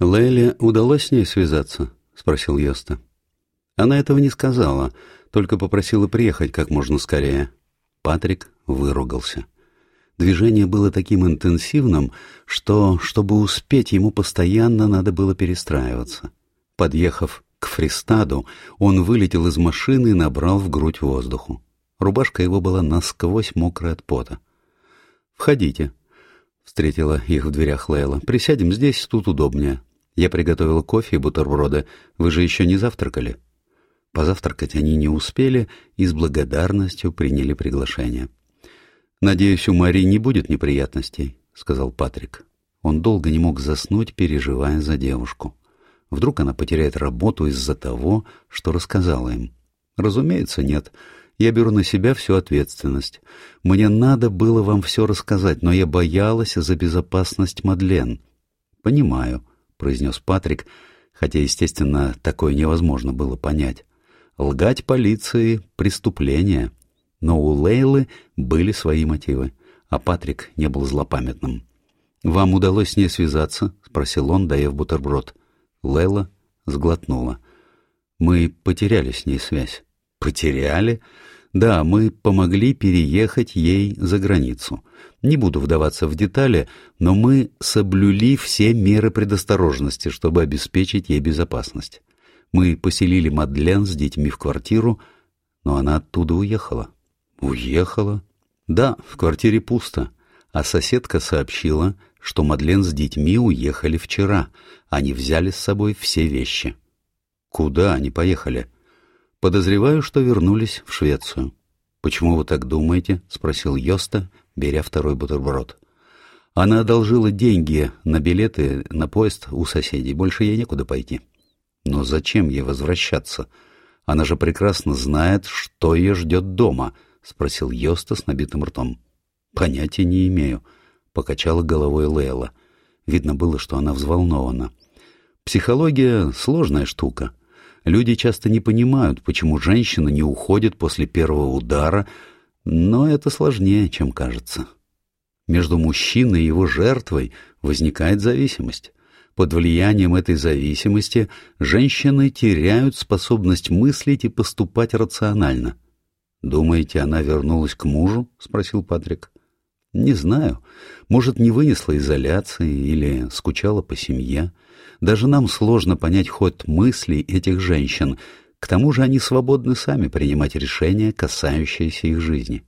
Лейле удалось с ней связаться? — спросил Йоста. Она этого не сказала, только попросила приехать как можно скорее. Патрик выругался. Движение было таким интенсивным, что, чтобы успеть, ему постоянно надо было перестраиваться. Подъехав к Фристаду, он вылетел из машины и набрал в грудь воздуху. Рубашка его была насквозь мокрая от пота. «Входите», — встретила их в дверях Лейла. «Присядем здесь, тут удобнее. Я приготовила кофе и бутерброды. Вы же еще не завтракали?» Позавтракать они не успели и с благодарностью приняли приглашение. «Надеюсь, у Мари не будет неприятностей», — сказал Патрик. Он долго не мог заснуть, переживая за девушку. Вдруг она потеряет работу из-за того, что рассказала им. «Разумеется, нет. Я беру на себя всю ответственность. Мне надо было вам все рассказать, но я боялась за безопасность Мадлен». «Понимаю», — произнес Патрик, хотя, естественно, такое невозможно было понять. Лгать полиции — преступление. Но у Лейлы были свои мотивы, а Патрик не был злопамятным. «Вам удалось с ней связаться?» — спросил он, доев бутерброд. Лейла сглотнула. «Мы потеряли с ней связь». «Потеряли?» «Да, мы помогли переехать ей за границу. Не буду вдаваться в детали, но мы соблюли все меры предосторожности, чтобы обеспечить ей безопасность. Мы поселили Мадлен с детьми в квартиру, но она оттуда уехала. Уехала? Да, в квартире пусто. А соседка сообщила, что Мадлен с детьми уехали вчера. Они взяли с собой все вещи. Куда они поехали? Подозреваю, что вернулись в Швецию. Почему вы так думаете? спросил Йоста, беря второй бутерброд. Она одолжила деньги на билеты на поезд у соседей. Больше ей некуда пойти. Но зачем ей возвращаться? Она же прекрасно знает, что ее ждет дома, — спросил Йоста с набитым ртом. — Понятия не имею, — покачала головой Лейла. Видно было, что она взволнована. Психология — сложная штука. Люди часто не понимают, почему женщина не уходит после первого удара, но это сложнее, чем кажется. Между мужчиной и его жертвой возникает зависимость. Под влиянием этой зависимости женщины теряют способность мыслить и поступать рационально. «Думаете, она вернулась к мужу?» — спросил Патрик. «Не знаю. Может, не вынесла изоляции или скучала по семье. Даже нам сложно понять ход мыслей этих женщин. К тому же они свободны сами принимать решения, касающиеся их жизни».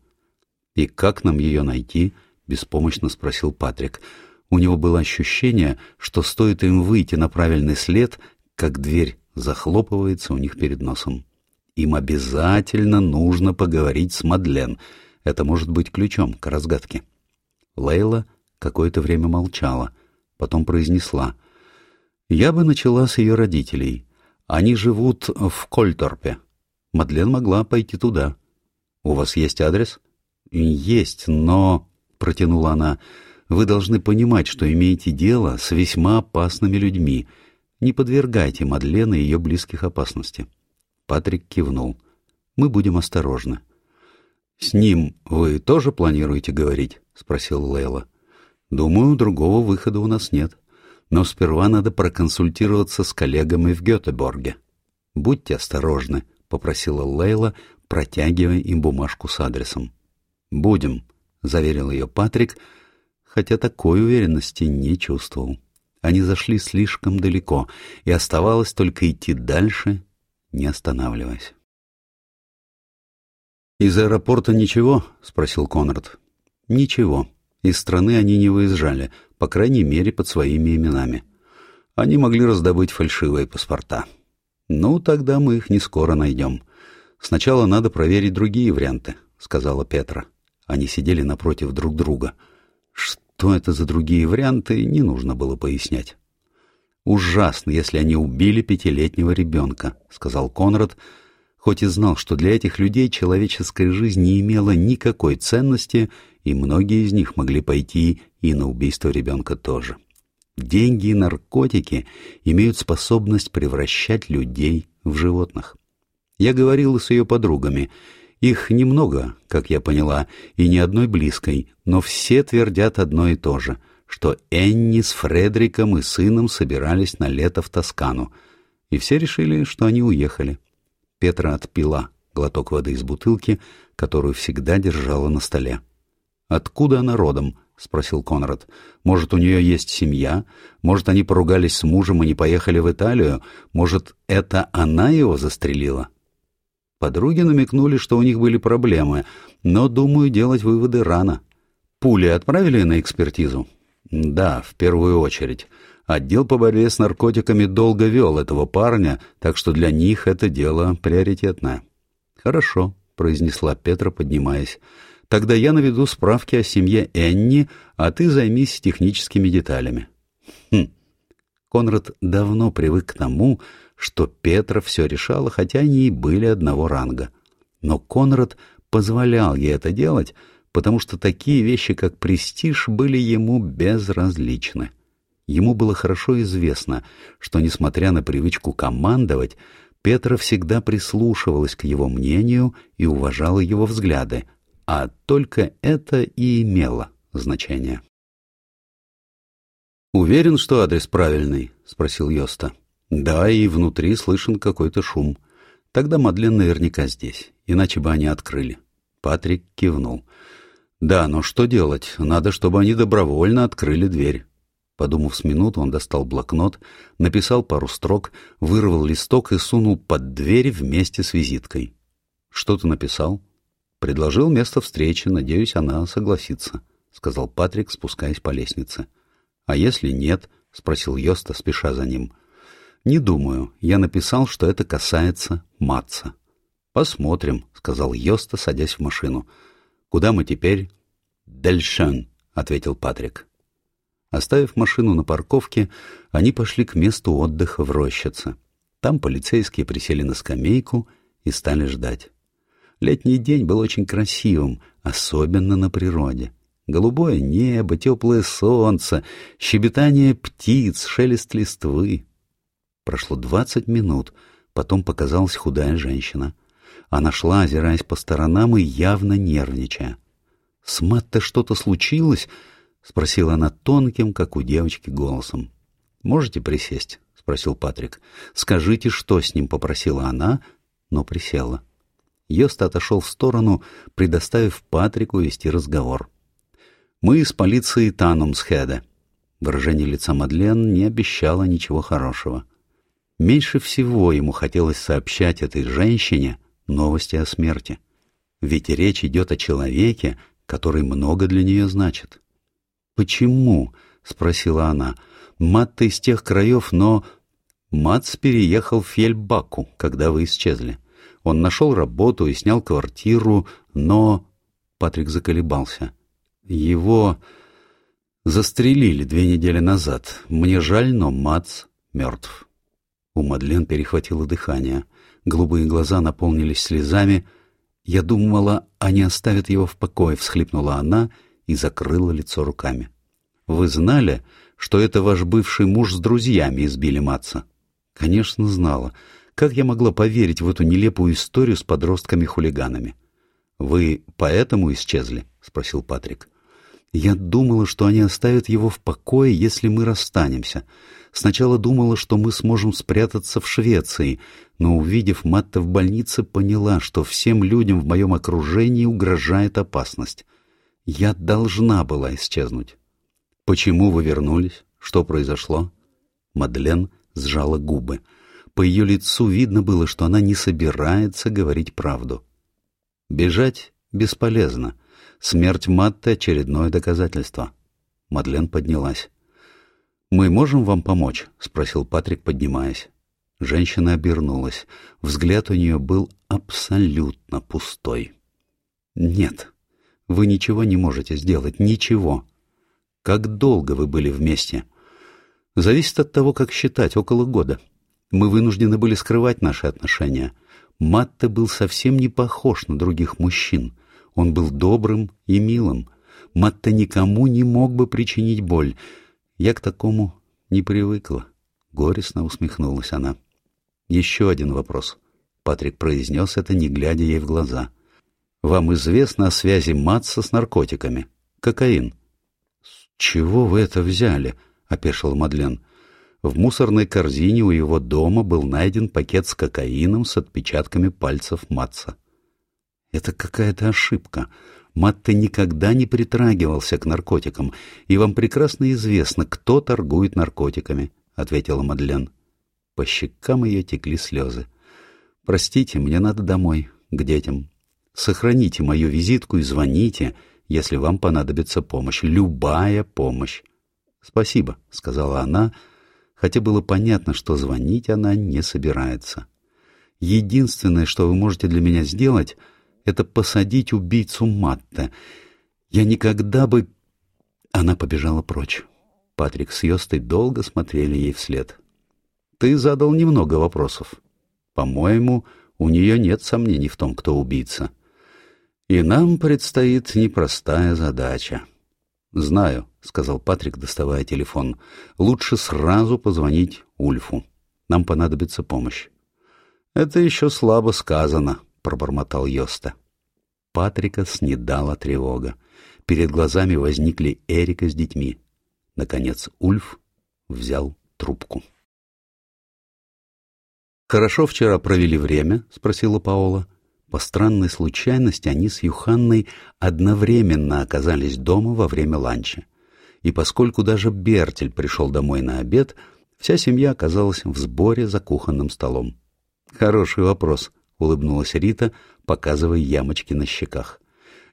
«И как нам ее найти?» — беспомощно спросил Патрик. У него было ощущение, что стоит им выйти на правильный след, как дверь захлопывается у них перед носом. Им обязательно нужно поговорить с Мадлен. Это может быть ключом к разгадке. Лейла какое-то время молчала, потом произнесла. «Я бы начала с ее родителей. Они живут в Кольторпе. Мадлен могла пойти туда. У вас есть адрес?» «Есть, но...» — протянула она. Вы должны понимать, что имеете дело с весьма опасными людьми. Не подвергайте Мадлен и ее близких опасности. Патрик кивнул. Мы будем осторожны. «С ним вы тоже планируете говорить?» — спросил Лейла. «Думаю, другого выхода у нас нет. Но сперва надо проконсультироваться с коллегами в Гетеборге». «Будьте осторожны», — попросила Лейла, протягивая им бумажку с адресом. «Будем», — заверил ее Патрик, — хотя такой уверенности не чувствовал. Они зашли слишком далеко, и оставалось только идти дальше, не останавливаясь. «Из аэропорта ничего?» — спросил Конрад. «Ничего. Из страны они не выезжали, по крайней мере, под своими именами. Они могли раздобыть фальшивые паспорта. Ну, тогда мы их не скоро найдем. Сначала надо проверить другие варианты», — сказала Петра. Они сидели напротив друг друга — что это за другие варианты, не нужно было пояснять. «Ужасно, если они убили пятилетнего ребенка», — сказал Конрад, хоть и знал, что для этих людей человеческая жизнь не имела никакой ценности, и многие из них могли пойти и на убийство ребенка тоже. Деньги и наркотики имеют способность превращать людей в животных. Я говорил с ее подругами, их немного, как я поняла, и ни одной близкой, но все твердят одно и то же, что Энни с Фредриком и сыном собирались на лето в Тоскану, и все решили, что они уехали. Петра отпила глоток воды из бутылки, которую всегда держала на столе. «Откуда она родом?» — спросил Конрад. «Может, у нее есть семья? Может, они поругались с мужем и не поехали в Италию? Может, это она его застрелила?» Подруги намекнули, что у них были проблемы, но, думаю, делать выводы рано. Пули отправили на экспертизу? Да, в первую очередь. Отдел по борьбе с наркотиками долго вел этого парня, так что для них это дело приоритетное. Хорошо, произнесла Петра, поднимаясь. Тогда я наведу справки о семье Энни, а ты займись техническими деталями. Хм. Конрад давно привык к тому, что Петра все решала, хотя они и были одного ранга. Но Конрад позволял ей это делать, потому что такие вещи, как престиж, были ему безразличны. Ему было хорошо известно, что, несмотря на привычку командовать, Петра всегда прислушивалась к его мнению и уважала его взгляды, а только это и имело значение. «Уверен, что адрес правильный?» — спросил Йоста. Да, и внутри слышен какой-то шум. Тогда Мадлен наверняка здесь, иначе бы они открыли. Патрик кивнул. Да, но что делать? Надо, чтобы они добровольно открыли дверь. Подумав с минуту, он достал блокнот, написал пару строк, вырвал листок и сунул под дверь вместе с визиткой. «Что ты написал?» «Предложил место встречи, надеюсь, она согласится», — сказал Патрик, спускаясь по лестнице. «А если нет?» — спросил Йоста, спеша за ним. «Не думаю. Я написал, что это касается Матца». «Посмотрим», — сказал Йоста, садясь в машину. «Куда мы теперь?» «Дельшан», — ответил Патрик. Оставив машину на парковке, они пошли к месту отдыха в Рощице. Там полицейские присели на скамейку и стали ждать. Летний день был очень красивым, особенно на природе. Голубое небо, теплое солнце, щебетание птиц, шелест листвы. Прошло двадцать минут, потом показалась худая женщина. Она шла, озираясь по сторонам и явно нервничая. — С Матто что-то случилось? — спросила она тонким, как у девочки, голосом. — Можете присесть? — спросил Патрик. — Скажите, что с ним, — попросила она, но присела. Йост отошел в сторону, предоставив Патрику вести разговор. — Мы из полиции Танумсхеда. Выражение лица Мадлен не обещало ничего хорошего. Меньше всего ему хотелось сообщать этой женщине новости о смерти. Ведь речь идет о человеке, который много для нее значит. «Почему?» — спросила она. «Мат-то из тех краев, но...» Матс переехал в Фельбаку, когда вы исчезли. Он нашел работу и снял квартиру, но... Патрик заколебался. Его застрелили две недели назад. Мне жаль, но Матс мертв. У Мадлен перехватило дыхание. Голубые глаза наполнились слезами. «Я думала, они оставят его в покое», — всхлипнула она и закрыла лицо руками. «Вы знали, что это ваш бывший муж с друзьями избили Матца?» «Конечно, знала. Как я могла поверить в эту нелепую историю с подростками-хулиганами?» «Вы поэтому исчезли?» — спросил Патрик. «Я думала, что они оставят его в покое, если мы расстанемся. Сначала думала, что мы сможем спрятаться в Швеции, но, увидев Матта в больнице, поняла, что всем людям в моем окружении угрожает опасность. Я должна была исчезнуть. «Почему вы вернулись? Что произошло?» Мадлен сжала губы. По ее лицу видно было, что она не собирается говорить правду. «Бежать бесполезно. Смерть Матта — очередное доказательство». Мадлен поднялась. «Мы можем вам помочь?» — спросил Патрик, поднимаясь. Женщина обернулась. Взгляд у нее был абсолютно пустой. «Нет, вы ничего не можете сделать, ничего. Как долго вы были вместе?» «Зависит от того, как считать, около года. Мы вынуждены были скрывать наши отношения. Матте был совсем не похож на других мужчин. Он был добрым и милым. Матте никому не мог бы причинить боль. Я к такому не привыкла. Горестно усмехнулась она. Еще один вопрос. Патрик произнес это, не глядя ей в глаза. Вам известно о связи Матса с наркотиками? Кокаин. С «Чего вы это взяли?» — опешил Мадлен. В мусорной корзине у его дома был найден пакет с кокаином с отпечатками пальцев Матца. «Это какая-то ошибка. Матте никогда не притрагивался к наркотикам, и вам прекрасно известно, кто торгует наркотиками», — ответила Мадлен. По щекам ее текли слезы. «Простите, мне надо домой, к детям. Сохраните мою визитку и звоните, если вам понадобится помощь. Любая помощь». «Спасибо», — сказала она, хотя было понятно, что звонить она не собирается. «Единственное, что вы можете для меня сделать, это посадить убийцу Матте. Я никогда бы...» Она побежала прочь. Патрик с Йостой долго смотрели ей вслед. «Ты задал немного вопросов. По-моему, у нее нет сомнений в том, кто убийца. И нам предстоит непростая задача». «Знаю», — сказал Патрик, доставая телефон. «Лучше сразу позвонить Ульфу. Нам понадобится помощь». «Это еще слабо сказано», — пробормотал Йоста. Патрика снедала тревога. Перед глазами возникли Эрика с детьми. Наконец Ульф взял трубку. «Хорошо вчера провели время?» — спросила Паола. По странной случайности они с Юханной одновременно оказались дома во время ланча. И поскольку даже Бертель пришел домой на обед, вся семья оказалась в сборе за кухонным столом. «Хороший вопрос», — улыбнулась Рита, показывая ямочки на щеках.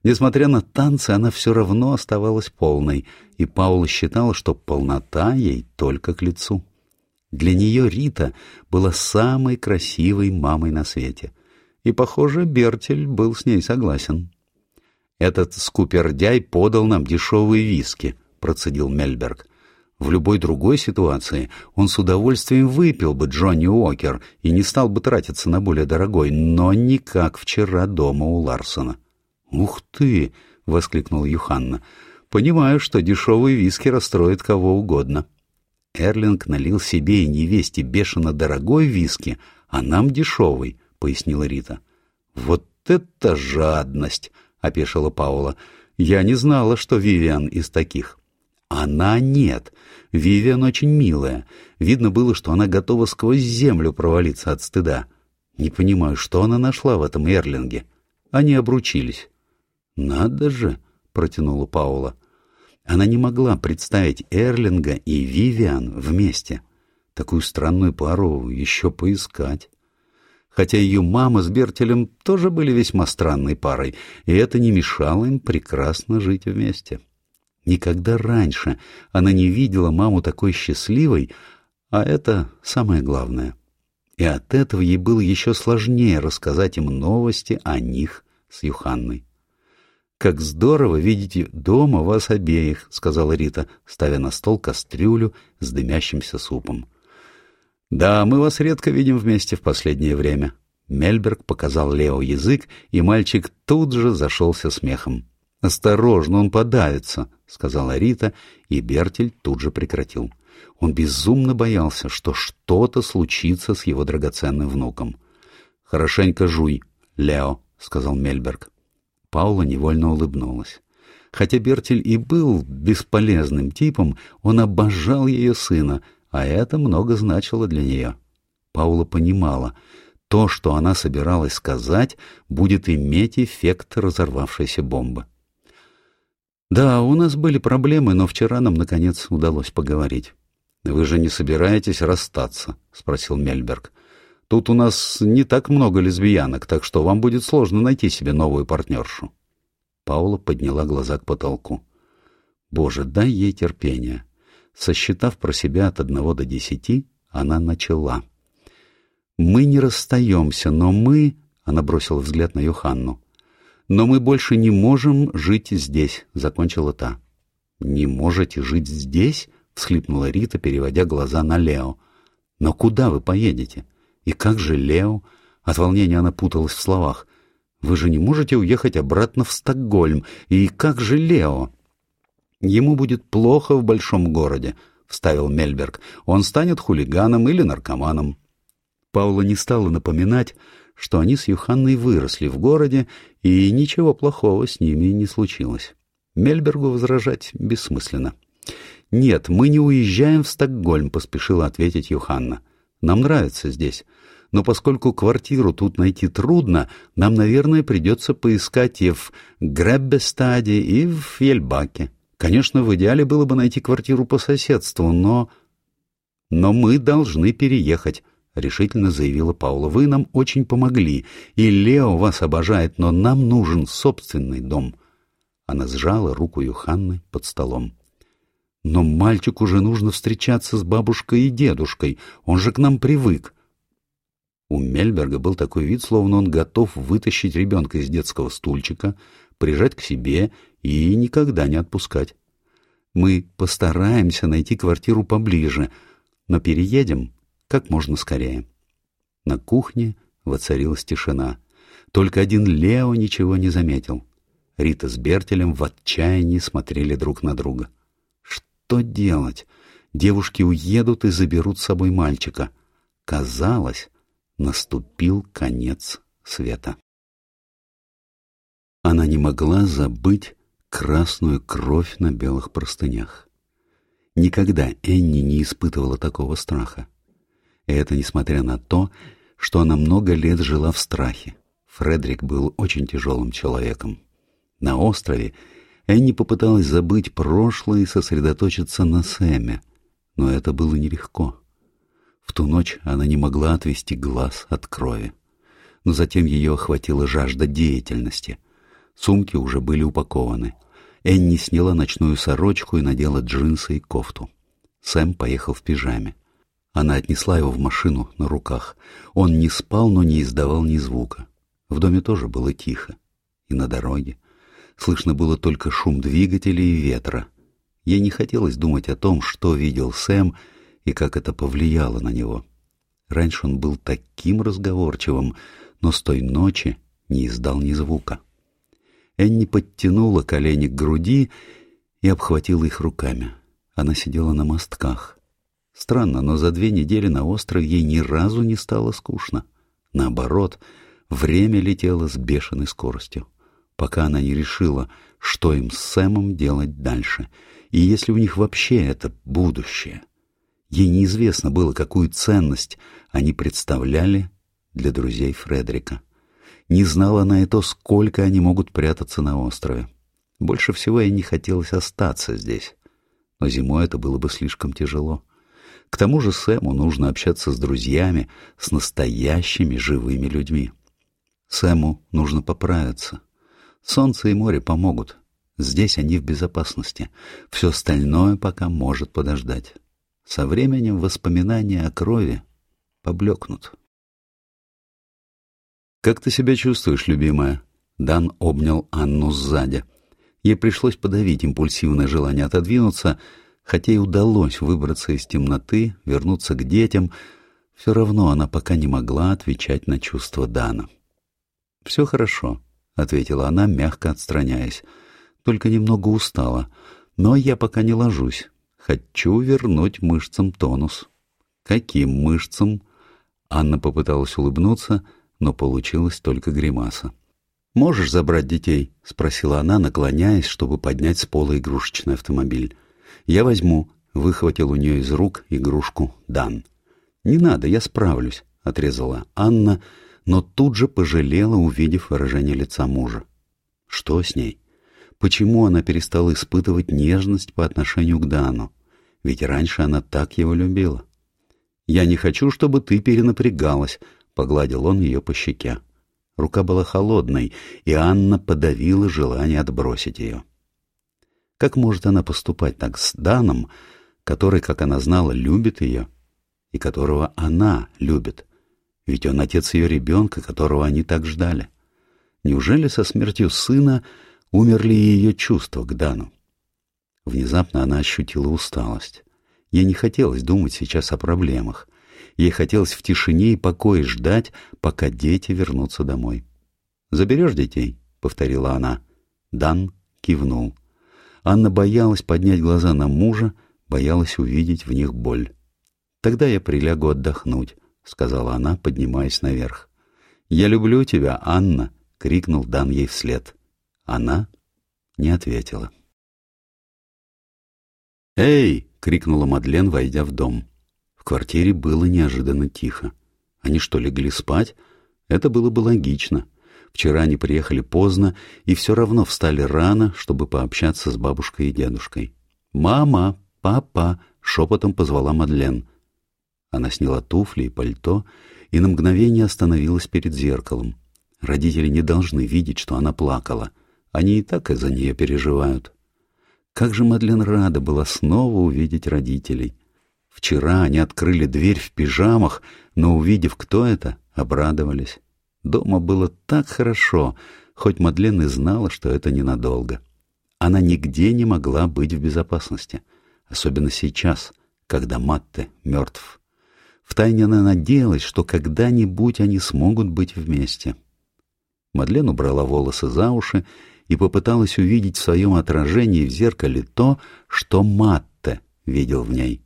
Несмотря на танцы, она все равно оставалась полной, и Паула считала, что полнота ей только к лицу. Для нее Рита была самой красивой мамой на свете — и, похоже, Бертель был с ней согласен. «Этот скупердяй подал нам дешевые виски», — процедил Мельберг. В любой другой ситуации он с удовольствием выпил бы Джонни Уокер и не стал бы тратиться на более дорогой, но не как вчера дома у Ларсона. «Ух ты!» — воскликнул Юханна. «Понимаю, что дешевые виски расстроят кого угодно». Эрлинг налил себе и невесте бешено дорогой виски, а нам дешевый —— пояснила Рита. «Вот это жадность!» — опешила Паула. «Я не знала, что Вивиан из таких». «Она нет. Вивиан очень милая. Видно было, что она готова сквозь землю провалиться от стыда. Не понимаю, что она нашла в этом Эрлинге. Они обручились». «Надо же!» — протянула Паула. Она не могла представить Эрлинга и Вивиан вместе. Такую странную пару еще поискать хотя ее мама с Бертелем тоже были весьма странной парой, и это не мешало им прекрасно жить вместе. Никогда раньше она не видела маму такой счастливой, а это самое главное. И от этого ей было еще сложнее рассказать им новости о них с Юханной. «Как здорово видеть дома вас обеих», — сказала Рита, ставя на стол кастрюлю с дымящимся супом. «Да, мы вас редко видим вместе в последнее время». Мельберг показал Лео язык, и мальчик тут же зашелся смехом. «Осторожно, он подавится», — сказала Рита, и Бертель тут же прекратил. Он безумно боялся, что что-то случится с его драгоценным внуком. «Хорошенько жуй, Лео», — сказал Мельберг. Паула невольно улыбнулась. Хотя Бертель и был бесполезным типом, он обожал ее сына — а это много значило для нее. Паула понимала, то, что она собиралась сказать, будет иметь эффект разорвавшейся бомбы. «Да, у нас были проблемы, но вчера нам, наконец, удалось поговорить». «Вы же не собираетесь расстаться?» — спросил Мельберг. «Тут у нас не так много лесбиянок, так что вам будет сложно найти себе новую партнершу». Паула подняла глаза к потолку. «Боже, дай ей терпение. Сосчитав про себя от одного до десяти, она начала. «Мы не расстаемся, но мы...» — она бросила взгляд на Йоханну. «Но мы больше не можем жить здесь», — закончила та. «Не можете жить здесь?» — всхлипнула Рита, переводя глаза на Лео. «Но куда вы поедете? И как же Лео?» От волнения она путалась в словах. «Вы же не можете уехать обратно в Стокгольм. И как же Лео?» Ему будет плохо в большом городе, — вставил Мельберг. Он станет хулиганом или наркоманом. Паула не стала напоминать, что они с Юханной выросли в городе, и ничего плохого с ними не случилось. Мельбергу возражать бессмысленно. «Нет, мы не уезжаем в Стокгольм», — поспешила ответить Йоханна. «Нам нравится здесь. Но поскольку квартиру тут найти трудно, нам, наверное, придется поискать и в Греббестаде, и в Ельбаке. Конечно, в идеале было бы найти квартиру по соседству, но... Но мы должны переехать». — решительно заявила Паула. — Вы нам очень помогли, и Лео вас обожает, но нам нужен собственный дом. Она сжала руку Юханны под столом. — Но мальчику же нужно встречаться с бабушкой и дедушкой, он же к нам привык. У Мельберга был такой вид, словно он готов вытащить ребенка из детского стульчика, прижать к себе и никогда не отпускать. Мы постараемся найти квартиру поближе, но переедем как можно скорее. На кухне воцарилась тишина. Только один Лео ничего не заметил. Рита с Бертелем в отчаянии смотрели друг на друга. Что делать? Девушки уедут и заберут с собой мальчика. Казалось, наступил конец света. Она не могла забыть красную кровь на белых простынях. Никогда Энни не испытывала такого страха. И это несмотря на то, что она много лет жила в страхе. Фредерик был очень тяжелым человеком. На острове Энни попыталась забыть прошлое и сосредоточиться на Сэме, но это было нелегко. В ту ночь она не могла отвести глаз от крови. Но затем ее охватила жажда деятельности. Сумки уже были упакованы. Энни сняла ночную сорочку и надела джинсы и кофту. Сэм поехал в пижаме. Она отнесла его в машину на руках. Он не спал, но не издавал ни звука. В доме тоже было тихо. И на дороге. Слышно было только шум двигателей и ветра. Ей не хотелось думать о том, что видел Сэм и как это повлияло на него. Раньше он был таким разговорчивым, но с той ночи не издал ни звука. Энни подтянула колени к груди и обхватила их руками. Она сидела на мостках. Странно, но за две недели на острове ей ни разу не стало скучно. Наоборот, время летело с бешеной скоростью, пока она не решила, что им с Сэмом делать дальше, и если у них вообще это будущее. Ей неизвестно было, какую ценность они представляли для друзей Фредерика. Не знала она и то, сколько они могут прятаться на острове. Больше всего ей не хотелось остаться здесь. Но зимой это было бы слишком тяжело. К тому же Сэму нужно общаться с друзьями, с настоящими живыми людьми. Сэму нужно поправиться. Солнце и море помогут. Здесь они в безопасности. Все остальное пока может подождать. Со временем воспоминания о крови поблекнут. «Как ты себя чувствуешь, любимая?» Дан обнял Анну сзади. Ей пришлось подавить импульсивное желание отодвинуться — Хотя и удалось выбраться из темноты, вернуться к детям, все равно она пока не могла отвечать на чувства Дана. «Все хорошо», — ответила она, мягко отстраняясь. «Только немного устала. Но я пока не ложусь. Хочу вернуть мышцам тонус». «Каким мышцам?» Анна попыталась улыбнуться, но получилась только гримаса. «Можешь забрать детей?» — спросила она, наклоняясь, чтобы поднять с пола игрушечный автомобиль. «Я возьму», — выхватил у нее из рук игрушку Дан. «Не надо, я справлюсь», — отрезала Анна, но тут же пожалела, увидев выражение лица мужа. Что с ней? Почему она перестала испытывать нежность по отношению к Дану? Ведь раньше она так его любила. «Я не хочу, чтобы ты перенапрягалась», — погладил он ее по щеке. Рука была холодной, и Анна подавила желание отбросить ее. Как может она поступать так с Даном, который, как она знала, любит ее, и которого она любит? Ведь он отец ее ребенка, которого они так ждали. Неужели со смертью сына умерли ее чувства к Дану? Внезапно она ощутила усталость. Ей не хотелось думать сейчас о проблемах. Ей хотелось в тишине и покое ждать, пока дети вернутся домой. «Заберешь детей?» — повторила она. Дан кивнул. Анна боялась поднять глаза на мужа, боялась увидеть в них боль. «Тогда я прилягу отдохнуть», — сказала она, поднимаясь наверх. «Я люблю тебя, Анна!» — крикнул Дан ей вслед. Она не ответила. «Эй!» — крикнула Мадлен, войдя в дом. Квартире было неожиданно тихо. Они что, легли спать? Это было бы логично. Вчера они приехали поздно и все равно встали рано, чтобы пообщаться с бабушкой и дедушкой. «Мама! Папа!» — шепотом позвала Мадлен. Она сняла туфли и пальто и на мгновение остановилась перед зеркалом. Родители не должны видеть, что она плакала. Они и так из-за нее переживают. Как же Мадлен рада была снова увидеть родителей. Вчера они открыли дверь в пижамах, но, увидев, кто это, обрадовались. Дома было так хорошо, хоть Мадлен и знала, что это ненадолго. Она нигде не могла быть в безопасности, особенно сейчас, когда Матте мертв. Втайне она надеялась, что когда-нибудь они смогут быть вместе. Мадлен убрала волосы за уши и попыталась увидеть в своем отражении в зеркале то, что Матте видел в ней.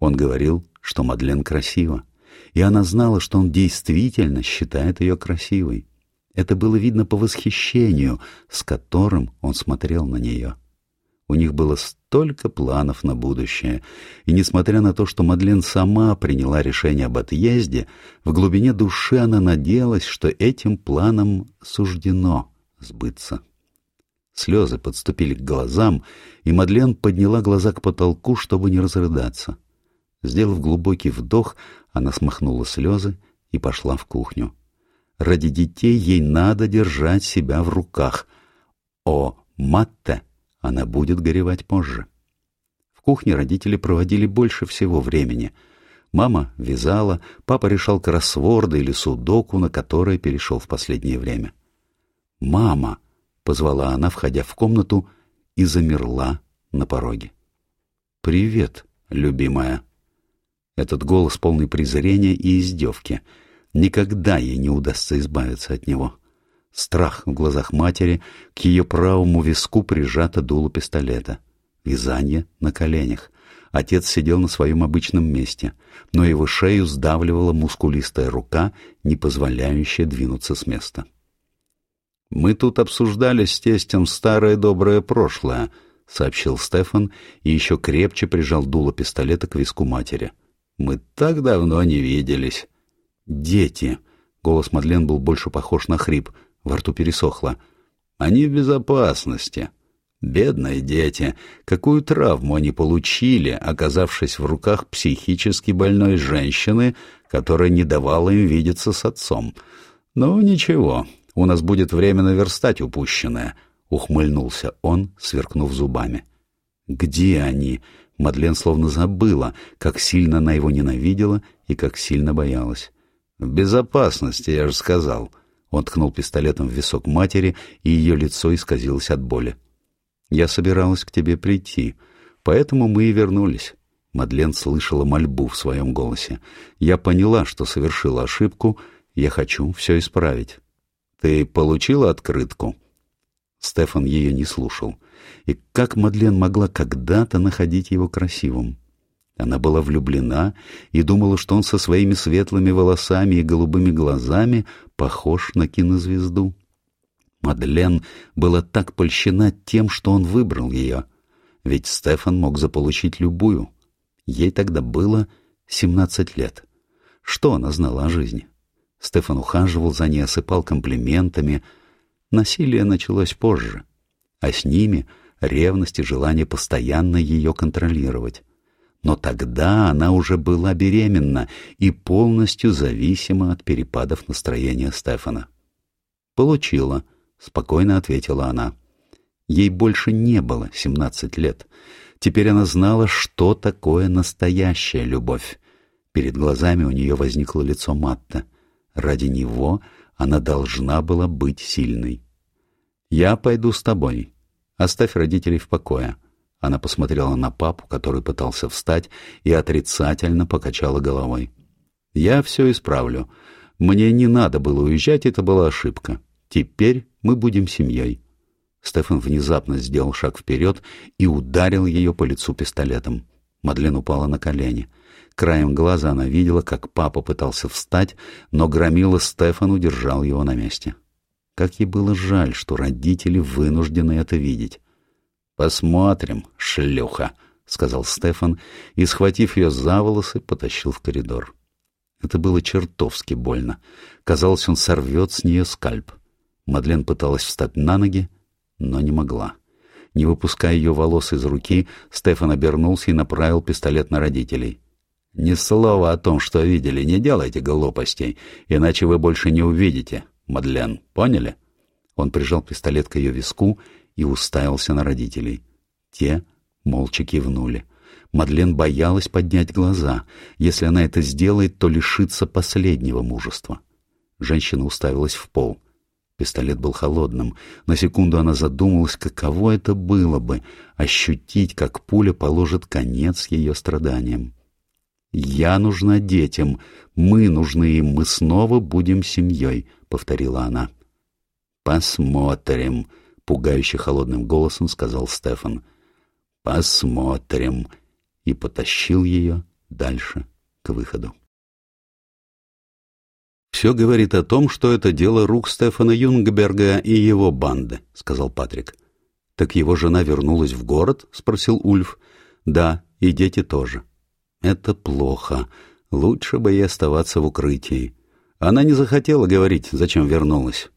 Он говорил, что Мадлен красива, и она знала, что он действительно считает ее красивой. Это было видно по восхищению, с которым он смотрел на нее. У них было столько планов на будущее, и несмотря на то, что Мадлен сама приняла решение об отъезде, в глубине души она надеялась, что этим планам суждено сбыться. Слезы подступили к глазам, и Мадлен подняла глаза к потолку, чтобы не разрыдаться. Сделав глубокий вдох, она смахнула слезы и пошла в кухню. Ради детей ей надо держать себя в руках. О, Матте она будет горевать позже. В кухне родители проводили больше всего времени. Мама вязала, папа решал кроссворды или судоку, на которые перешел в последнее время. «Мама!» — позвала она, входя в комнату, и замерла на пороге. «Привет, любимая!» Этот голос полный презрения и издевки. Никогда ей не удастся избавиться от него. Страх в глазах матери, к ее правому виску прижато дуло пистолета. Вязание на коленях. Отец сидел на своем обычном месте, но его шею сдавливала мускулистая рука, не позволяющая двинуться с места. «Мы тут обсуждали с тестем старое доброе прошлое», — сообщил Стефан и еще крепче прижал дуло пистолета к виску матери. «Мы так давно не виделись». «Дети!» — голос Мадлен был больше похож на хрип. Во рту пересохло. «Они в безопасности. Бедные дети! Какую травму они получили, оказавшись в руках психически больной женщины, которая не давала им видеться с отцом. Ну, ничего, у нас будет время наверстать упущенное», — ухмыльнулся он, сверкнув зубами. «Где они?» Мадлен словно забыла, как сильно она его ненавидела и как сильно боялась. «В безопасности, я же сказал». Он ткнул пистолетом в висок матери, и ее лицо исказилось от боли. «Я собиралась к тебе прийти, поэтому мы и вернулись». Мадлен слышала мольбу в своем голосе. «Я поняла, что совершила ошибку. Я хочу все исправить». «Ты получила открытку?» Стефан ее не слушал. И как Мадлен могла когда-то находить его красивым? Она была влюблена и думала, что он со своими светлыми волосами и голубыми глазами похож на кинозвезду. Мадлен была так польщена тем, что он выбрал ее. Ведь Стефан мог заполучить любую. Ей тогда было семнадцать лет. Что она знала о жизни? Стефан ухаживал за ней, осыпал комплиментами. Насилие началось позже. А с ними ревность и желание постоянно ее контролировать. Но тогда она уже была беременна и полностью зависима от перепадов настроения Стефана. «Получила», — спокойно ответила она. Ей больше не было семнадцать лет. Теперь она знала, что такое настоящая любовь. Перед глазами у нее возникло лицо Матта. Ради него она должна была быть сильной. «Я пойду с тобой. Оставь родителей в покое», она посмотрела на папу, который пытался встать, и отрицательно покачала головой. «Я все исправлю. Мне не надо было уезжать, это была ошибка. Теперь мы будем семьей». Стефан внезапно сделал шаг вперед и ударил ее по лицу пистолетом. Мадлен упала на колени. Краем глаза она видела, как папа пытался встать, но громила Стефан удержал его на месте. Как ей было жаль, что родители вынуждены это видеть. «Посмотрим, шлюха», — сказал Стефан и, схватив ее за волосы, потащил в коридор. Это было чертовски больно. Казалось, он сорвет с нее скальп. Мадлен пыталась встать на ноги, но не могла. Не выпуская ее волос из руки, Стефан обернулся и направил пистолет на родителей. «Ни слова о том, что видели, не делайте глупостей, иначе вы больше не увидите, Мадлен, поняли?» Он прижал пистолет к ее виску и уставился на родителей. Те молча кивнули. Мадлен боялась поднять глаза. Если она это сделает, то лишится последнего мужества. Женщина уставилась в пол. Пистолет был холодным. На секунду она задумалась, каково это было бы — ощутить, как пуля положит конец ее страданиям. «Я нужна детям, мы нужны им, мы снова будем семьей», — повторила она. «Посмотрим», — пугающе холодным голосом сказал Стефан. «Посмотрим», и потащил ее дальше к выходу. «Все говорит о том, что это дело рук Стефана Юнгберга и его банды», — сказал Патрик. «Так его жена вернулась в город?» — спросил Ульф. «Да, и дети тоже». «Это плохо. Лучше бы ей оставаться в укрытии». Она не захотела говорить, зачем вернулась.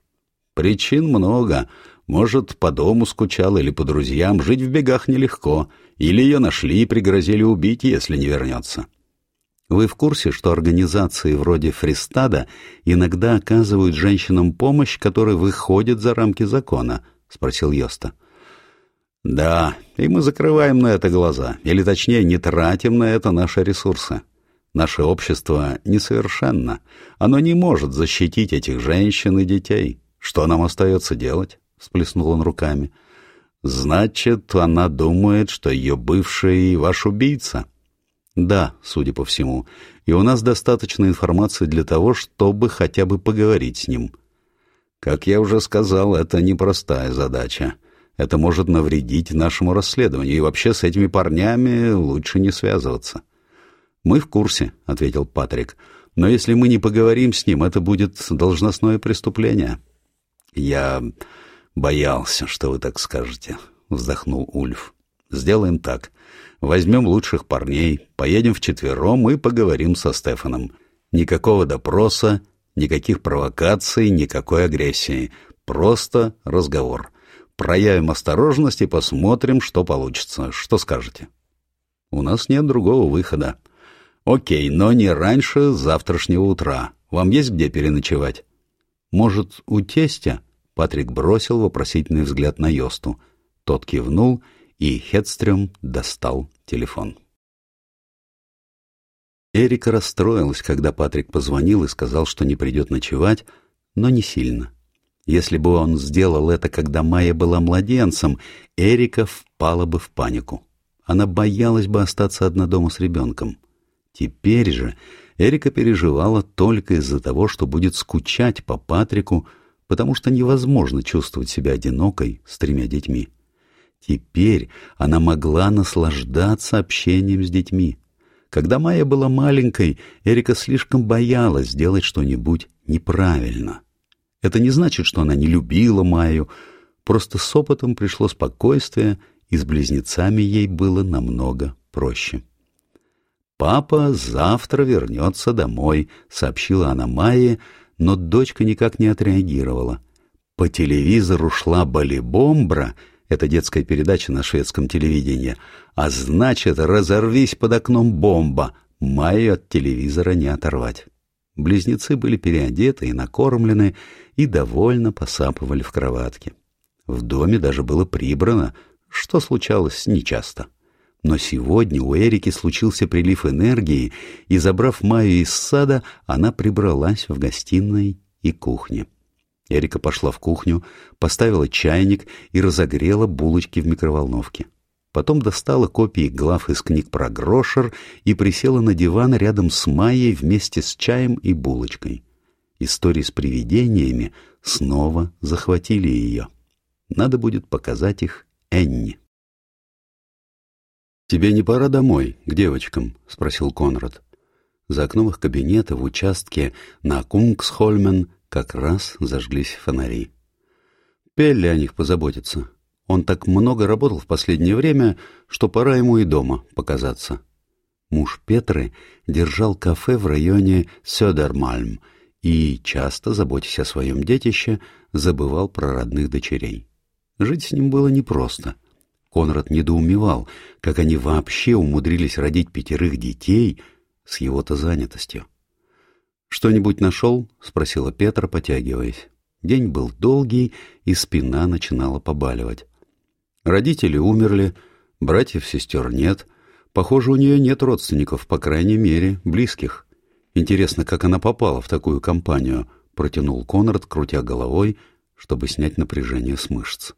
«Причин много. Может, по дому скучала или по друзьям. Жить в бегах нелегко. Или ее нашли и пригрозили убить, если не вернется. Вы в курсе, что организации вроде Фристада иногда оказывают женщинам помощь, которая выходит за рамки закона? — спросил Йоста. — Да, и мы закрываем на это глаза, или точнее не тратим на это наши ресурсы. Наше общество несовершенно. Оно не может защитить этих женщин и детей. Что нам остается делать? — всплеснул он руками. — Значит, она думает, что ее бывший ваш убийца? Да, судя по всему. И у нас достаточно информации для того, чтобы хотя бы поговорить с ним. Как я уже сказал, это непростая задача. Это может навредить нашему расследованию, и вообще с этими парнями лучше не связываться. Мы в курсе, ответил Патрик. Но если мы не поговорим с ним, это будет должностное преступление. Я «Боялся, что вы так скажете», — вздохнул Ульф. «Сделаем так. Возьмем лучших парней, поедем вчетвером и поговорим со Стефаном. Никакого допроса, никаких провокаций, никакой агрессии. Просто разговор. Проявим осторожность и посмотрим, что получится. Что скажете?» «У нас нет другого выхода». «Окей, но не раньше завтрашнего утра. Вам есть где переночевать?» «Может, у тестя?» Патрик бросил вопросительный взгляд на Йосту. Тот кивнул, и Хедстрем достал телефон. Эрика расстроилась, когда Патрик позвонил и сказал, что не придет ночевать, но не сильно. Если бы он сделал это, когда Майя была младенцем, Эрика впала бы в панику. Она боялась бы остаться одна дома с ребенком. Теперь же Эрика переживала только из-за того, что будет скучать по Патрику, потому что невозможно чувствовать себя одинокой с тремя детьми. Теперь она могла наслаждаться общением с детьми. Когда Майя была маленькой, Эрика слишком боялась сделать что-нибудь неправильно. Это не значит, что она не любила Майю, просто с опытом пришло спокойствие, и с близнецами ей было намного проще. «Папа завтра вернется домой», — сообщила она Майе, — но дочка никак не отреагировала. По телевизору шла «Балибомбра», это детская передача на шведском телевидении, а значит, разорвись под окном бомба, Майю от телевизора не оторвать. Близнецы были переодеты и накормлены, и довольно посапывали в кроватке. В доме даже было прибрано, что случалось нечасто. Но сегодня у Эрики случился прилив энергии, и, забрав Майю из сада, она прибралась в гостиной и кухне. Эрика пошла в кухню, поставила чайник и разогрела булочки в микроволновке. Потом достала копии глав из книг про Грошер и присела на диван рядом с Майей вместе с чаем и булочкой. Истории с привидениями снова захватили ее. Надо будет показать их Энни. «Тебе не пора домой, к девочкам?» — спросил Конрад. За окном их кабинета в участке на Кунгсхольмен как раз зажглись фонари. Пелли о них позаботится. Он так много работал в последнее время, что пора ему и дома показаться. Муж Петры держал кафе в районе Сёдермальм и, часто, заботясь о своем детище, забывал про родных дочерей. Жить с ним было непросто. Конрад недоумевал, как они вообще умудрились родить пятерых детей с его-то занятостью. «Что-нибудь нашел?» — спросила Петра, потягиваясь. День был долгий, и спина начинала побаливать. Родители умерли, братьев-сестер нет. Похоже, у нее нет родственников, по крайней мере, близких. Интересно, как она попала в такую компанию, протянул Конрад, крутя головой, чтобы снять напряжение с мышц.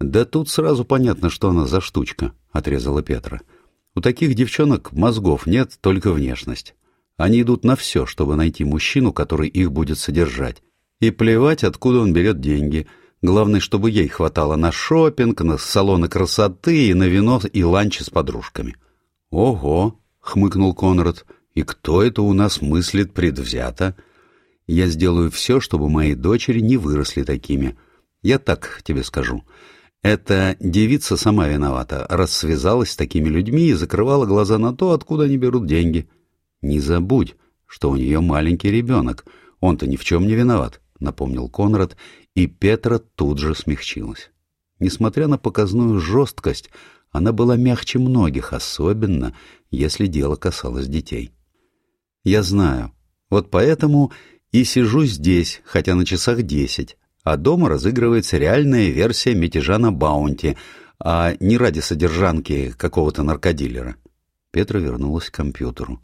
Да тут сразу понятно, что она за штучка, отрезала Петра. У таких девчонок мозгов нет, только внешность. Они идут на все, чтобы найти мужчину, который их будет содержать. И плевать, откуда он берет деньги – Главное, чтобы ей хватало на шопинг, на салоны красоты и на вино и ланчи с подружками. «Ого!» — хмыкнул Конрад. «И кто это у нас мыслит предвзято?» «Я сделаю все, чтобы мои дочери не выросли такими. Я так тебе скажу. Эта девица сама виновата, раз связалась с такими людьми и закрывала глаза на то, откуда они берут деньги. Не забудь, что у нее маленький ребенок. Он-то ни в чем не виноват», — напомнил Конрад и Петра тут же смягчилась. Несмотря на показную жесткость, она была мягче многих, особенно если дело касалось детей. «Я знаю. Вот поэтому и сижу здесь, хотя на часах десять, а дома разыгрывается реальная версия мятежа на Баунти, а не ради содержанки какого-то наркодилера». Петра вернулась к компьютеру.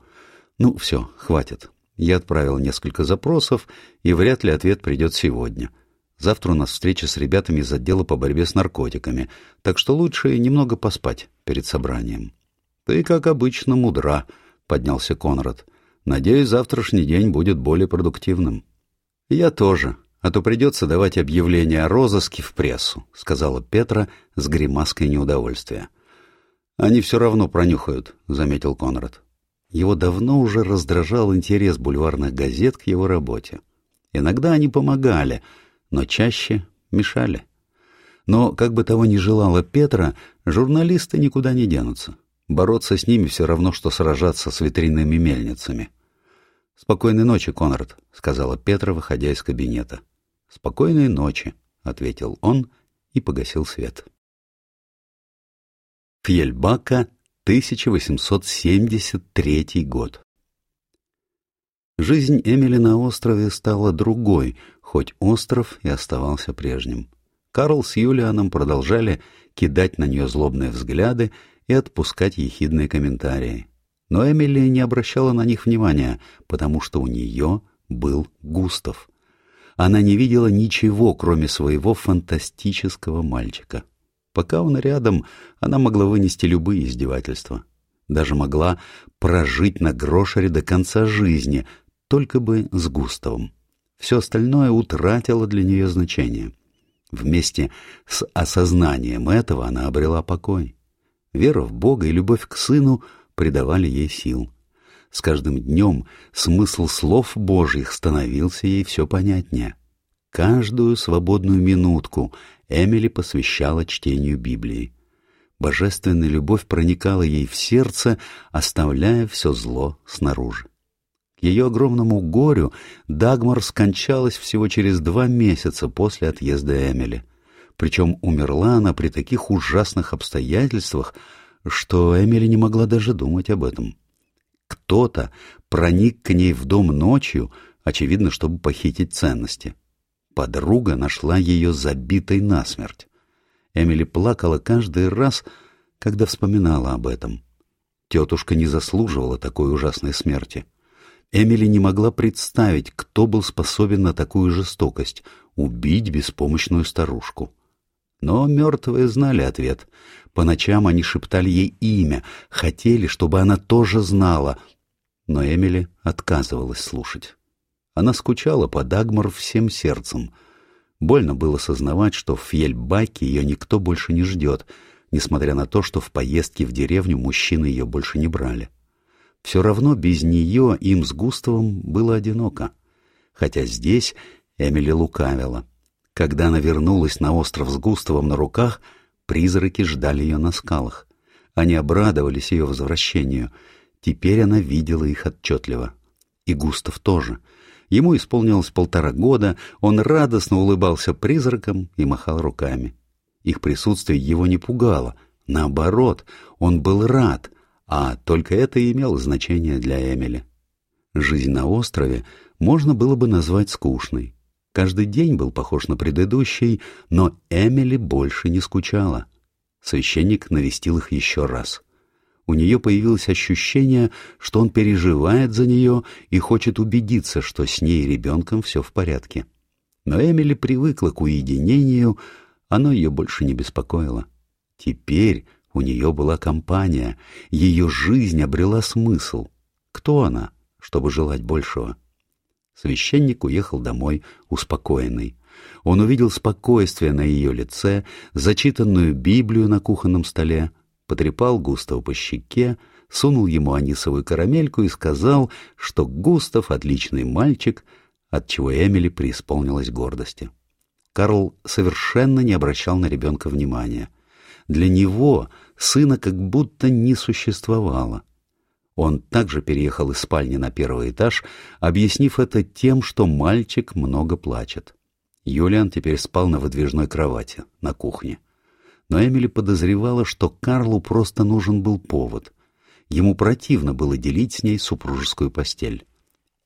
«Ну, все, хватит. Я отправил несколько запросов, и вряд ли ответ придет сегодня. Завтра у нас встреча с ребятами из отдела по борьбе с наркотиками, так что лучше немного поспать перед собранием. — Ты, как обычно, мудра, — поднялся Конрад. — Надеюсь, завтрашний день будет более продуктивным. — Я тоже, а то придется давать объявление о розыске в прессу, — сказала Петра с гримаской неудовольствия. — Они все равно пронюхают, — заметил Конрад. Его давно уже раздражал интерес бульварных газет к его работе. Иногда они помогали — но чаще мешали. Но, как бы того ни желала Петра, журналисты никуда не денутся. Бороться с ними все равно, что сражаться с ветряными мельницами. «Спокойной ночи, Конрад», — сказала Петра, выходя из кабинета. «Спокойной ночи», — ответил он и погасил свет. Фьельбака, 1873 год. Жизнь Эмили на острове стала другой, хоть остров и оставался прежним. Карл с Юлианом продолжали кидать на нее злобные взгляды и отпускать ехидные комментарии. Но Эмили не обращала на них внимания, потому что у нее был Густав. Она не видела ничего, кроме своего фантастического мальчика. Пока он рядом, она могла вынести любые издевательства. Даже могла прожить на грошере до конца жизни, только бы с Густавом. Все остальное утратило для нее значение. Вместе с осознанием этого она обрела покой. Вера в Бога и любовь к Сыну придавали ей сил. С каждым днем смысл слов Божьих становился ей все понятнее. Каждую свободную минутку Эмили посвящала чтению Библии. Божественная любовь проникала ей в сердце, оставляя все зло снаружи ее огромному горю Дагмар скончалась всего через два месяца после отъезда Эмили. Причем умерла она при таких ужасных обстоятельствах, что Эмили не могла даже думать об этом. Кто-то проник к ней в дом ночью, очевидно, чтобы похитить ценности. Подруга нашла ее забитой насмерть. Эмили плакала каждый раз, когда вспоминала об этом. Тетушка не заслуживала такой ужасной смерти. Эмили не могла представить, кто был способен на такую жестокость — убить беспомощную старушку. Но мертвые знали ответ. По ночам они шептали ей имя, хотели, чтобы она тоже знала. Но Эмили отказывалась слушать. Она скучала по Дагмар всем сердцем. Больно было сознавать, что в Фьельбаке ее никто больше не ждет, несмотря на то, что в поездке в деревню мужчины ее больше не брали. — все равно без нее им с Густавом было одиноко. Хотя здесь Эмили лукавила. Когда она вернулась на остров с Густавом на руках, призраки ждали ее на скалах. Они обрадовались ее возвращению. Теперь она видела их отчетливо. И Густав тоже. Ему исполнилось полтора года, он радостно улыбался призракам и махал руками. Их присутствие его не пугало. Наоборот, он был рад, а только это имело значение для Эмили. Жизнь на острове можно было бы назвать скучной. Каждый день был похож на предыдущий, но Эмили больше не скучала. Священник навестил их еще раз. У нее появилось ощущение, что он переживает за нее и хочет убедиться, что с ней и ребенком все в порядке. Но Эмили привыкла к уединению, оно ее больше не беспокоило. Теперь у нее была компания, ее жизнь обрела смысл. Кто она, чтобы желать большего? Священник уехал домой успокоенный. Он увидел спокойствие на ее лице, зачитанную Библию на кухонном столе, потрепал Густава по щеке, сунул ему анисовую карамельку и сказал, что Густав — отличный мальчик, от чего Эмили преисполнилась гордости. Карл совершенно не обращал на ребенка внимания. Для него сына как будто не существовало. Он также переехал из спальни на первый этаж, объяснив это тем, что мальчик много плачет. Юлиан теперь спал на выдвижной кровати, на кухне. Но Эмили подозревала, что Карлу просто нужен был повод. Ему противно было делить с ней супружескую постель.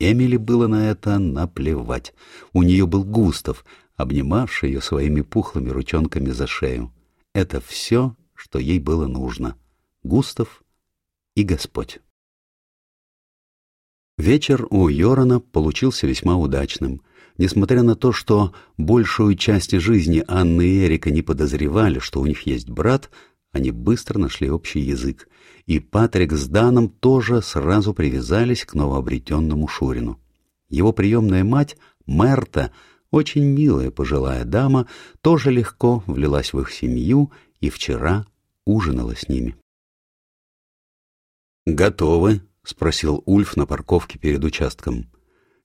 Эмили было на это наплевать. У нее был Густав, обнимавший ее своими пухлыми ручонками за шею. Это все, что ей было нужно. Густав и Господь. Вечер у Йорана получился весьма удачным — Несмотря на то, что большую часть жизни Анны и Эрика не подозревали, что у них есть брат, они быстро нашли общий язык, и Патрик с Даном тоже сразу привязались к новообретенному Шурину. Его приемная мать, Мерта, очень милая пожилая дама, тоже легко влилась в их семью и вчера ужинала с ними. «Готовы?» — спросил Ульф на парковке перед участком.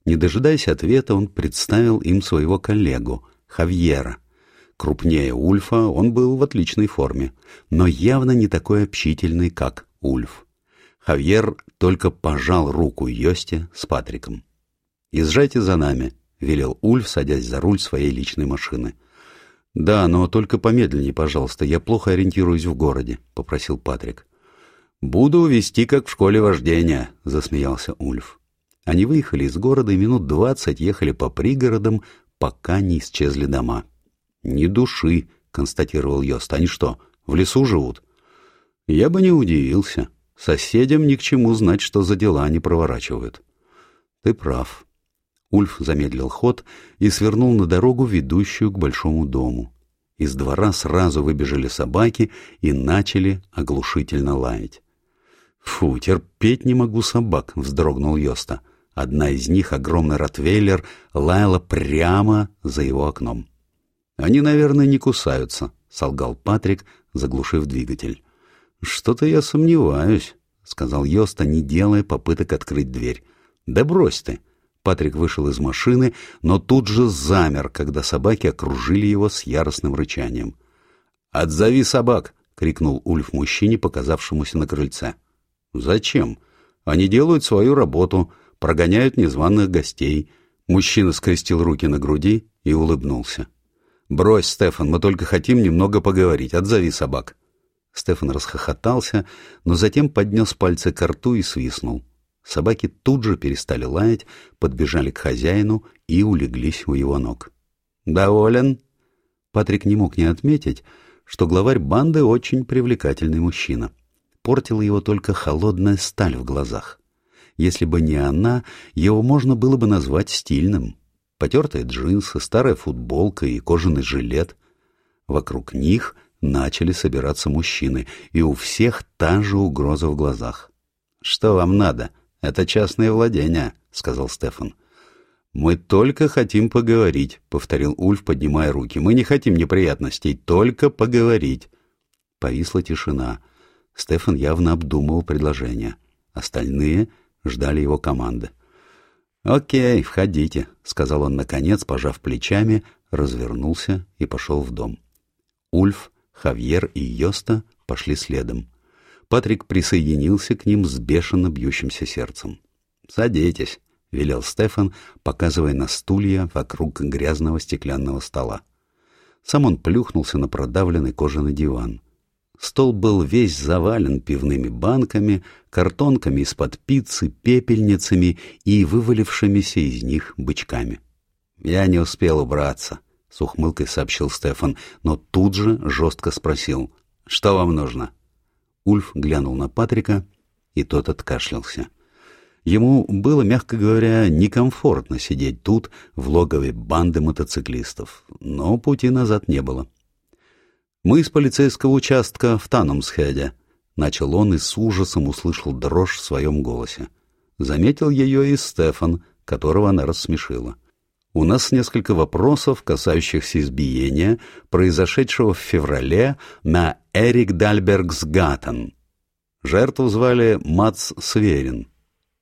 Не дожидаясь ответа, он представил им своего коллегу, Хавьера. Крупнее Ульфа он был в отличной форме, но явно не такой общительный, как Ульф. Хавьер только пожал руку Йосте с Патриком. «Езжайте за нами», — велел Ульф, садясь за руль своей личной машины. «Да, но только помедленнее, пожалуйста, я плохо ориентируюсь в городе», — попросил Патрик. «Буду вести, как в школе вождения», — засмеялся Ульф. Они выехали из города и минут двадцать ехали по пригородам, пока не исчезли дома. «Ни души», — констатировал Йост. «Они что, в лесу живут?» «Я бы не удивился. Соседям ни к чему знать, что за дела они проворачивают». «Ты прав». Ульф замедлил ход и свернул на дорогу, ведущую к большому дому. Из двора сразу выбежали собаки и начали оглушительно лаять. «Фу, терпеть не могу собак», — вздрогнул Йоста. Одна из них, огромный ротвейлер, лаяла прямо за его окном. «Они, наверное, не кусаются», — солгал Патрик, заглушив двигатель. «Что-то я сомневаюсь», — сказал Йоста, не делая попыток открыть дверь. «Да брось ты!» Патрик вышел из машины, но тут же замер, когда собаки окружили его с яростным рычанием. «Отзови собак!» — крикнул Ульф мужчине, показавшемуся на крыльце. «Зачем? Они делают свою работу прогоняют незваных гостей. Мужчина скрестил руки на груди и улыбнулся. «Брось, Стефан, мы только хотим немного поговорить. Отзови собак». Стефан расхохотался, но затем поднес пальцы к рту и свистнул. Собаки тут же перестали лаять, подбежали к хозяину и улеглись у его ног. «Доволен?» Патрик не мог не отметить, что главарь банды очень привлекательный мужчина. Портила его только холодная сталь в глазах. Если бы не она, его можно было бы назвать стильным. Потертые джинсы, старая футболка и кожаный жилет. Вокруг них начали собираться мужчины, и у всех та же угроза в глазах. «Что вам надо? Это частное владение», — сказал Стефан. «Мы только хотим поговорить», — повторил Ульф, поднимая руки. «Мы не хотим неприятностей, только поговорить». Повисла тишина. Стефан явно обдумывал предложение. Остальные ждали его команды. «Окей, входите», — сказал он наконец, пожав плечами, развернулся и пошел в дом. Ульф, Хавьер и Йоста пошли следом. Патрик присоединился к ним с бешено бьющимся сердцем. «Садитесь», — велел Стефан, показывая на стулья вокруг грязного стеклянного стола. Сам он плюхнулся на продавленный кожаный диван. Стол был весь завален пивными банками, картонками из-под пиццы, пепельницами и вывалившимися из них бычками. «Я не успел убраться», — с ухмылкой сообщил Стефан, но тут же жестко спросил, «Что вам нужно?» Ульф глянул на Патрика, и тот откашлялся. Ему было, мягко говоря, некомфортно сидеть тут, в логове банды мотоциклистов, но пути назад не было. «Мы из полицейского участка в Танумсхеде», — начал он и с ужасом услышал дрожь в своем голосе. Заметил ее и Стефан, которого она рассмешила. У нас несколько вопросов, касающихся избиения, произошедшего в феврале на Эрик Дальбергсгаттен. Жертву звали Мац Сверин.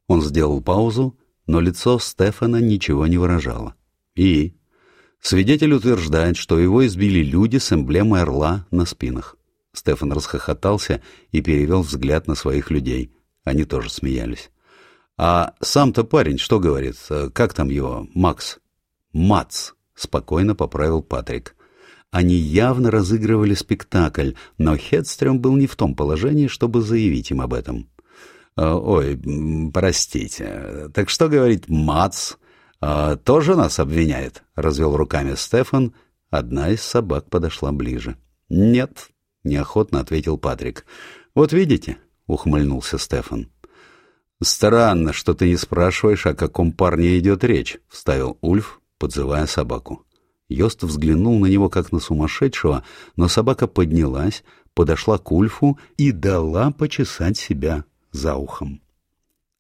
Он сделал паузу, но лицо Стефана ничего не выражало. И свидетель утверждает, что его избили люди с эмблемой орла на спинах. Стефан расхохотался и перевел взгляд на своих людей. Они тоже смеялись. «А сам-то парень что говорит? Как там его, Макс?» «Мац», — спокойно поправил Патрик. Они явно разыгрывали спектакль, но Хедстрем был не в том положении, чтобы заявить им об этом. «Э, «Ой, простите. Так что говорит Мац? Э, тоже нас обвиняет?» — развел руками Стефан. Одна из собак подошла ближе. «Нет», — неохотно ответил Патрик. «Вот видите», — ухмыльнулся Стефан. «Странно, что ты не спрашиваешь, о каком парне идет речь», — вставил Ульф, подзывая собаку. Йост взглянул на него, как на сумасшедшего, но собака поднялась, подошла к Ульфу и дала почесать себя за ухом.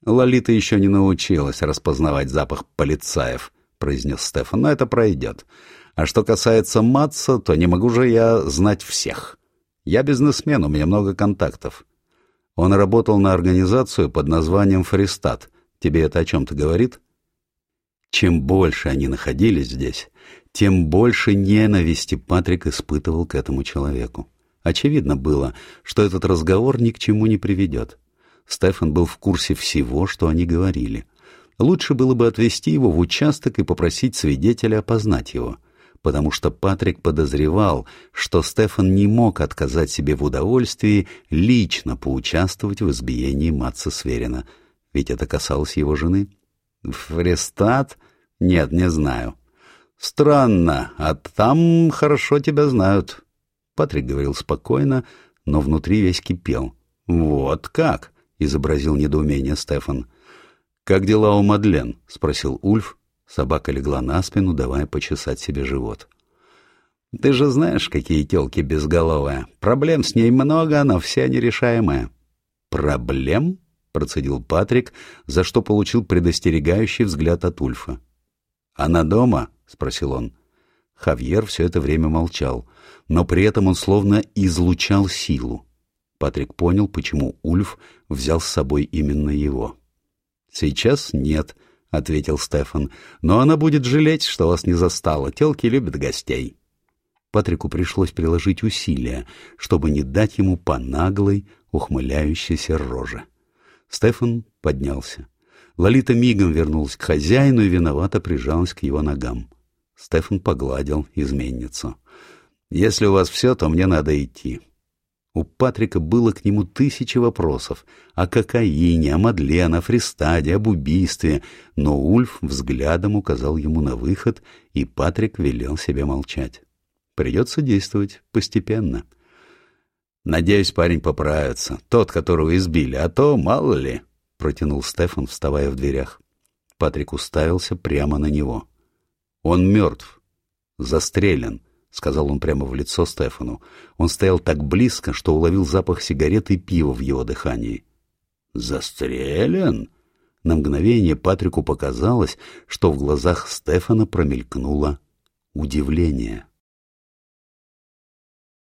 «Лолита еще не научилась распознавать запах полицаев», — произнес Стефан, — «но это пройдет. А что касается Матса, то не могу же я знать всех. Я бизнесмен, у меня много контактов. Он работал на организацию под названием «Фристат». Тебе это о чем-то говорит?» Чем больше они находились здесь, тем больше ненависти Патрик испытывал к этому человеку. Очевидно было, что этот разговор ни к чему не приведет. Стефан был в курсе всего, что они говорили. Лучше было бы отвезти его в участок и попросить свидетеля опознать его, потому что Патрик подозревал, что Стефан не мог отказать себе в удовольствии лично поучаствовать в избиении Матца Сверина, ведь это касалось его жены. Фрестат? Нет, не знаю. Странно, а там хорошо тебя знают. Патрик говорил спокойно, но внутри весь кипел. Вот как? Изобразил недоумение Стефан. Как дела у Мадлен? спросил Ульф. Собака легла на спину, давая почесать себе живот. Ты же знаешь, какие тёлки безголовые. Проблем с ней много, но все нерешаемые. Проблем? процедил Патрик, за что получил предостерегающий взгляд от Ульфа. «Она дома?» — спросил он. Хавьер все это время молчал, но при этом он словно излучал силу. Патрик понял, почему Ульф взял с собой именно его. «Сейчас нет», — ответил Стефан, — «но она будет жалеть, что вас не застала. Телки любят гостей». Патрику пришлось приложить усилия, чтобы не дать ему по наглой, ухмыляющейся роже. Стефан поднялся. Лолита мигом вернулась к хозяину и виновато прижалась к его ногам. Стефан погладил изменницу. «Если у вас все, то мне надо идти». У Патрика было к нему тысячи вопросов о кокаине, о Мадлен, о Фристаде, об убийстве, но Ульф взглядом указал ему на выход, и Патрик велел себе молчать. Придется действовать постепенно. — Надеюсь, парень поправится. Тот, которого избили, а то мало ли, — протянул Стефан, вставая в дверях. Патрик уставился прямо на него. Он мертв. Застрелен, — сказал он прямо в лицо Стефану. Он стоял так близко, что уловил запах сигарет и пива в его дыхании. «Застрелен?» На мгновение Патрику показалось, что в глазах Стефана промелькнуло удивление.